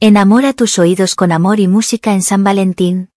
Enamora tus oídos con amor y música en San Valentín.